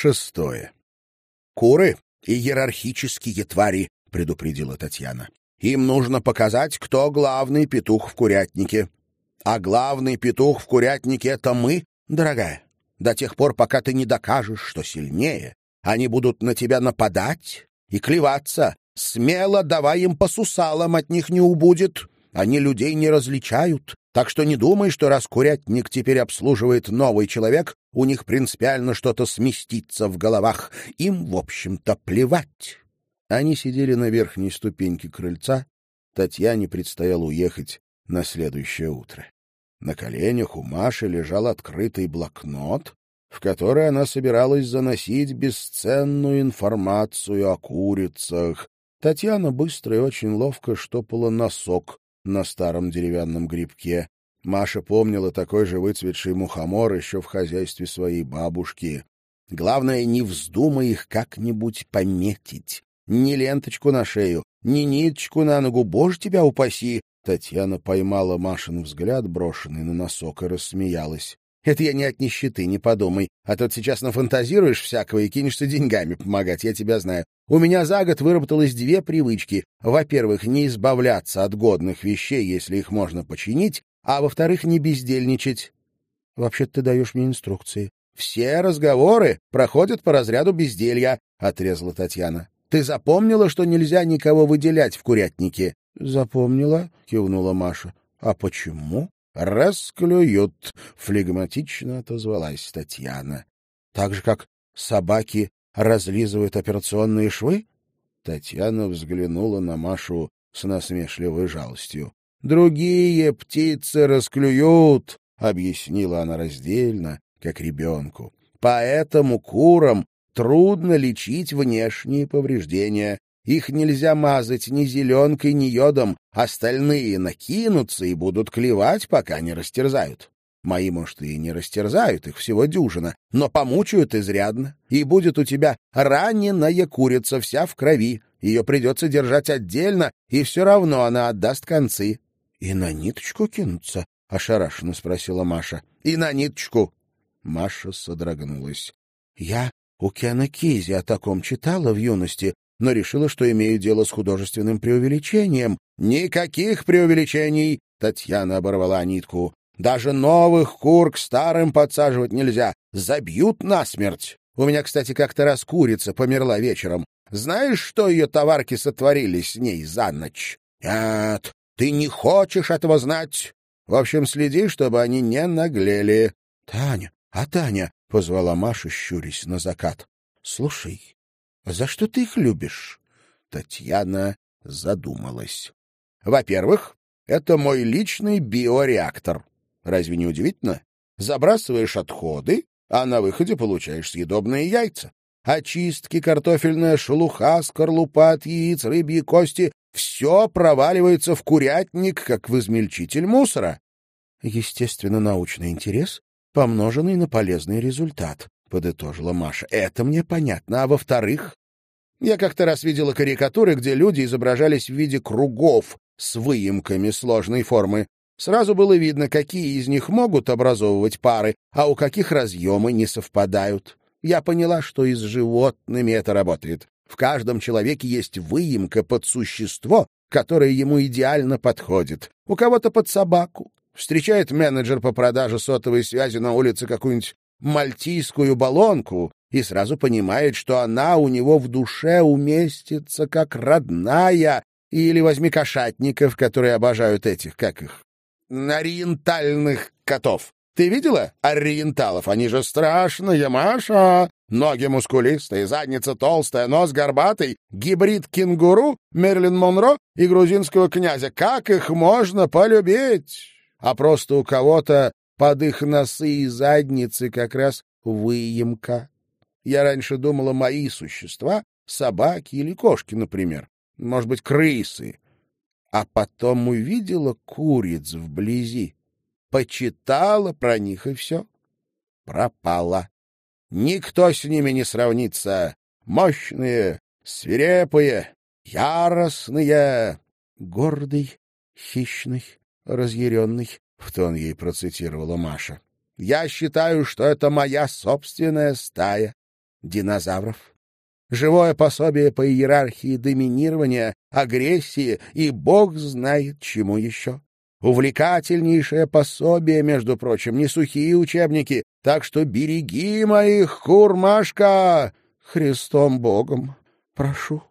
Шестое. «Куры — иерархические твари», — предупредила Татьяна. «Им нужно показать, кто главный петух в курятнике. А главный петух в курятнике — это мы, дорогая. До тех пор, пока ты не докажешь, что сильнее, они будут на тебя нападать и клеваться. Смело давай им по сусалам, от них не убудет. Они людей не различают, так что не думай, что раз курятник теперь обслуживает новый человек, у них принципиально что-то сместится в головах. Им, в общем-то, плевать. Они сидели на верхней ступеньке крыльца. Татьяне предстояло уехать на следующее утро. На коленях у Маши лежал открытый блокнот, в который она собиралась заносить бесценную информацию о курицах. Татьяна быстро и очень ловко штопала носок на старом деревянном грибке. Маша помнила такой же выцветший мухомор еще в хозяйстве своей бабушки. Главное, не вздумай их как-нибудь пометить. Ни ленточку на шею, ни ниточку на ногу, боже тебя упаси! Татьяна поймала Машин взгляд, брошенный на носок, и рассмеялась. Это я не от нищеты, не подумай. А то сейчас нафантазируешь всякого и кинешься деньгами помогать, я тебя знаю. У меня за год выработалось две привычки. Во-первых, не избавляться от годных вещей, если их можно починить, а во-вторых, не бездельничать. Вообще-то ты даешь мне инструкции. Все разговоры проходят по разряду безделья, — отрезала Татьяна. Ты запомнила, что нельзя никого выделять в курятнике? — Запомнила, — кивнула Маша. — А почему? — Расклюют, — флегматично отозвалась Татьяна. — Так же, как собаки разлизывают операционные швы? Татьяна взглянула на Машу с насмешливой жалостью. — Другие птицы расклюют, — объяснила она раздельно, как ребенку. — Поэтому курам трудно лечить внешние повреждения. Их нельзя мазать ни зеленкой, ни йодом. Остальные накинутся и будут клевать, пока не растерзают. Мои, может, и не растерзают, их всего дюжина, но помучают изрядно, и будет у тебя раненая курица вся в крови. Ее придется держать отдельно, и все равно она отдаст концы. — И на ниточку кинуться? — ошарашенно спросила Маша. — И на ниточку. Маша содрогнулась. — Я у Кена Кизи о таком читала в юности, но решила, что имею дело с художественным преувеличением. «Никаких преувеличений!» — Татьяна оборвала нитку. «Даже новых кур к старым подсаживать нельзя. Забьют насмерть. У меня, кстати, как-то раз курица померла вечером. Знаешь, что ее товарки сотворили с ней за ночь? Нет, ты не хочешь этого знать. В общем, следи, чтобы они не наглели». «Таня, а Таня?» — позвала Маша, щурясь на закат. — Слушай, за что ты их любишь? Татьяна задумалась. Во-первых, это мой личный биореактор. Разве не удивительно? Забрасываешь отходы, а на выходе получаешь съедобные яйца. Очистки, картофельная шелуха, скорлупа от яиц, рыбьи кости — все проваливается в курятник, как в измельчитель мусора. Естественно, научный интерес, помноженный на полезный результат. — подытожила Маша. — Это мне понятно. А во-вторых, я как-то раз видела карикатуры, где люди изображались в виде кругов с выемками сложной формы. Сразу было видно, какие из них могут образовывать пары, а у каких разъемы не совпадают. Я поняла, что и с животными это работает. В каждом человеке есть выемка под существо, которое ему идеально подходит. У кого-то под собаку. Встречает менеджер по продаже сотовой связи на улице какую-нибудь мальтийскую баллонку и сразу понимает, что она у него в душе уместится как родная, или возьми кошатников, которые обожают этих, как их, ориентальных котов. Ты видела ориенталов? Они же страшные, Маша! Ноги мускулистые, задница толстая, нос горбатый, гибрид кенгуру, Мерлин Монро и грузинского князя. Как их можно полюбить? А просто у кого-то под их носы и задницы как раз выемка. Я раньше думала, мои существа — собаки или кошки, например, может быть, крысы. А потом увидела куриц вблизи, почитала про них и все. Пропала. Никто с ними не сравнится. Мощные, свирепые, яростные, гордый, хищный, разъяренный, — в тон ей процитировала Маша. «Я считаю, что это моя собственная стая. динозавров. Живое пособие по иерархии доминирования, агрессии и бог знает чему еще. Увлекательнейшее пособие, между прочим, не сухие учебники, так что береги моих, курмашка! Христом Богом прошу.